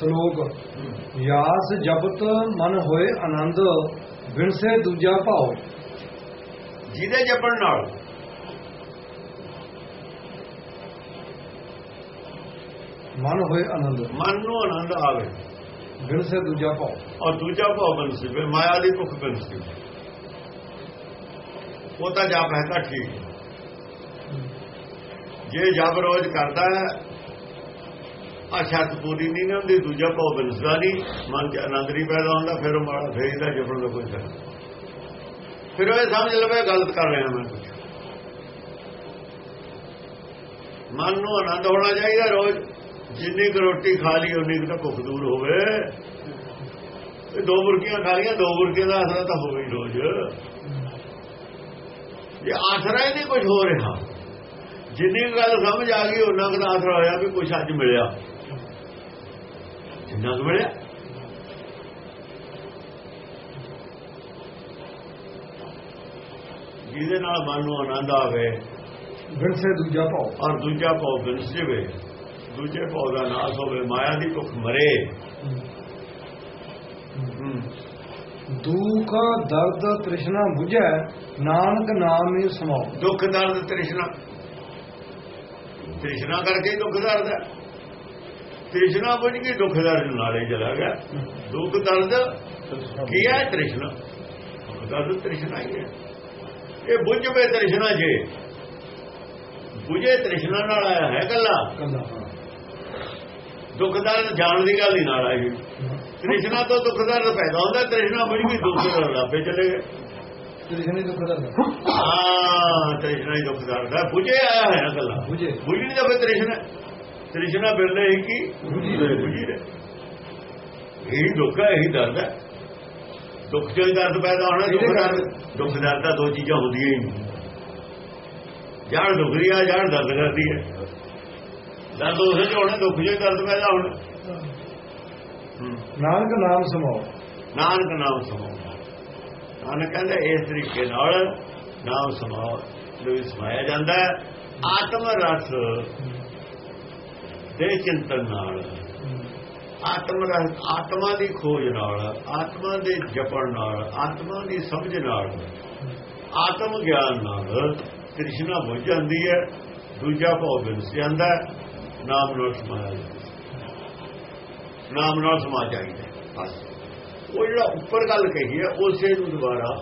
ਸ਼ਲੋਕ ਯਾਸ ਜਪਤ ਮਨ ਹੋਏ ਆਨੰਦ ਬਿਨਸੇ ਦੂਜਾ ਭਾਉ। ਜਿਹਦੇ ਜਪਣ ਨਾਲ। ਮਨ ਹੋਏ ਆਨੰਦ। ਮਨ ਨੂੰ ਆਨੰਦ ਆਵੇ। ਬਿਨਸੇ ਦੂਜਾ ਭਾਉ। ਔਰ ਦੂਜਾ ਭਾਵ ਬਨਸੀ ਫਿਰ ਮਾਇਆ ਦੀ ਭੁੱਖ ਬਨਸੀ ਉਹ ਤਾਂ ਜਪ ਹੈ ਤਾਂ ਠੀਕ। ਜੇ ਜਪ ਰੋਜ਼ ਕਰਦਾ ਹੈ ਆ ਸ਼ਰਤ ਪੂਰੀ ਨਹੀਂ ਨਾ ਹੁੰਦੀ, ਦੂਜਾ ਭਾਵ ਬਿਲਸਦਾ ਨਹੀਂ, ਮਨ 'ਚ ਆਨੰਦ ਨਹੀਂ ਪੈਦਾ ਹੁੰਦਾ, ਫਿਰ ਉਹ ਮਾੜਾ ਫੇਰ ਦਾ ਜਪਣ ਦਾ ਕੋਈ ਫਾਇਦਾ ਫਿਰ ਉਹ ਇਹ ਸਮਝ ਲਵੇ ਗਲਤ ਕਰ ਰਿਹਾ ਮੈਂ ਕੁਝ ਮਨ ਨੂੰ ਆਨੰਦ ਹੋਣਾ ਚਾਹੀਦਾ ਰੋਜ਼। ਜਿੰਨੀ ਕੁ ਰੋਟੀ ਖਾ ਲਈ, ਉਨੀ ਕੁ ਤਾਂ ਭੁੱਖ ਦੂਰ ਹੋਵੇ। ਤੇ ਦੋ ਬੁਰਕੀਆਂ ਖਾ ਲਈਆਂ, ਦੋ ਬੁਰਕੀਆਂ ਦਾ ਆਸਰਾ ਤਾਂ ਹੋਵੇ ਰੋਜ਼। ਜੇ ਆਸਰਾ ਹੀ ਨਹੀਂ ਕੁਝ ਹੋ ਰਿਹਾ। ਜਿੰਨੀ ਕੁ ਗੱਲ ਸਮਝ ਆ ਗਈ ਉਹਨਾਂ ਕੁ ਦਾ ਆਸਰਾ ਹੋਇਆ ਵੀ ਕੁਝ ਅੱਜ ਮਿਲਿਆ। ਜਿੰਨਾ ਕੁ ਮਿਲਿਆ ਜਿਹਦੇ ਨਾਲ ਮਨ ਨੂੰ ਆਨੰਦ ਆਵੇ ਬਿਨਸੇ ਦੂਜਾ ਭਾਉ ਔਰ ਦੂਜਾ ਭਾਵ ਬਿਨਸ ਜਾਵੇ ਦੂਜੇ ਭਾਵ ਦਾ ਨਾਸ ਹੋਵੇ ਮਾਇਆ ਦੀ ਭੁੱਖ ਮਰੇ। ਦੁੱਖ ਦਰਦ ਤ੍ਰਿਸ਼ਨਾ 부ਝੈ ਨਾਨਕ ਨਾਮ ਹੀ ਸਮਾਉ। ਦੁੱਖ ਦਰਦ ਤ੍ਰਿਸ਼ਨਾ। ਤ੍ਰਿਸ਼ਨਾ ਕਰਕੇ ਦੁੱਖ ਦਰਦ ਹੈ। ਤ੍ਰਿਸ਼ਨਾ ਬੁਝ ਕੇ ਦੁੱਖ ਦਰਦ ਨਾਲੇ ਚਲਾ ਗਿਆ। ਦੁੱਖ ਦਰਦ ਕੀ ਹੈ ਤ੍ਰਿਸ਼ਨਾ? ਦੁੱਖ ਦਰਦ ਤ੍ਰਿਸ਼ਨਾ ਹੀ ਹੈ। ਇਹ ਬੁਝਵੇ ਤ੍ਰਿਸ਼ਨਾ ਜੇ। ਬੁਝੇ ਤ੍ਰਿਸ਼ਨਾ ਨਾਲ ਆਇਆ ਹੈ ਕੱਲਾ ਦੁੱਖ ਦਰਦ ਜਾਣ ਦੀ ਗੱਲ ਹੀ ਨਾਲ ਆਈ। ਤ੍ਰਿਸ਼ਨਾ ਤੋਂ ਦੁੱਖ ਦਰਦ ਪੈਦਾ ਹੁੰਦਾ ਤ੍ਰਿਸ਼ਨਾ ਬੁਝ ਗਈ ਦੁੱਖ ਦਰਦ ਆਪੇ ਚਲੇ ਗਏ। ਤ੍ਰਿਸ਼ਨੇ ਦੁੱਖ ਦਰਦ ਹਾਂ। ਤ੍ਰਿਸ਼ਨਾ ਹੀ ਦੁੱਖ ਦਰਦ ਹੈ। ਬੁਝੇ ਆਇਆ ਹੈ ਕੱਲਾ 부ਝੇ ਬੁਝਣੀ ਤਾਂ ਫਿਰ ਤ੍ਰਿਸ਼ਨਾ ਤ੍ਰਿਸ਼ਨਾ ਬਿਰਲੇ ਹੀ ਕੀ ਬੁਝੀ ਰਹੇ। ਇਹੀ ਦੁੱਖ ਹੈ ਇਹੀ ਦਰਦ ਹੈ। ਦੁੱਖ ਚੋਂ ਦਰਦ ਪੈਦਾ ਹੋਣਾ ਦੁੱਖ ਦਰਦ ਦੁੱਖ ਦਰਦ ਤਾਂ ਦੋ ਚੀਜ਼ਾਂ ਹੁੰਦੀਆਂ ਹੀ ਜੜ ਦੁਖਦੀ ਆ ਜੜ ਦਰਦ ਕਰਦੀ ਹੈ। ਦਰਦ ਉਸੇ ਚ ਹੋਣਾ ਦੁੱਖ ਚੋਂ ਦਰਦ ਪੈਦਾ ਹੋਣਾ। ਨਾਨਕ ਨਾਮ ਸਮਾਉ ਨਾਨਕ ਨਾਮ ਸਮਾਉਣਾ ਨਾਨਕ ਕਹਿੰਦਾ ਇਸ ਤਰੀਕੇ ਨਾਲ ਨਾਮ ਦੇ ਵਿੱਚ ਸਮਾਇਆ ਜਾਂਦਾ ਆਤਮ ਰਸ ਦੇ ਚਿੰਤਨ ਨਾਲ। ਆਤਮ ਰਸ ਆਤਮਾ ਦੀ ਖੋਜ ਨਾਲ, ਆਤਮਾ ਦੇ ਜਪਣ ਨਾਲ, ਆਤਮਾ ਦੀ ਸਮਝ ਨਾਲ। ਆਤਮ ਗਿਆਨ ਨਾਲ ਕ੍ਰਿਸ਼ਨਾ ਬੁੱਝ ਜਾਂਦੀ ਹੈ, ਦੂਜਾ ਭਾਵ ਬਿਨਸ ਜਾਂਦਾ ਨਾਮ ਨਾਲ ਸਮਾਇਆ ਨਾਮ ਨਾਲ ਸਮਾ ਜਾਈਦਾ ਬਸ। ਉਹ ਜਿਹੜਾ ਉੱਪਰ ਗੱਲ ਕਹੀ ਹੈ, ਉਸੇ ਨੂੰ ਦੁਬਾਰਾ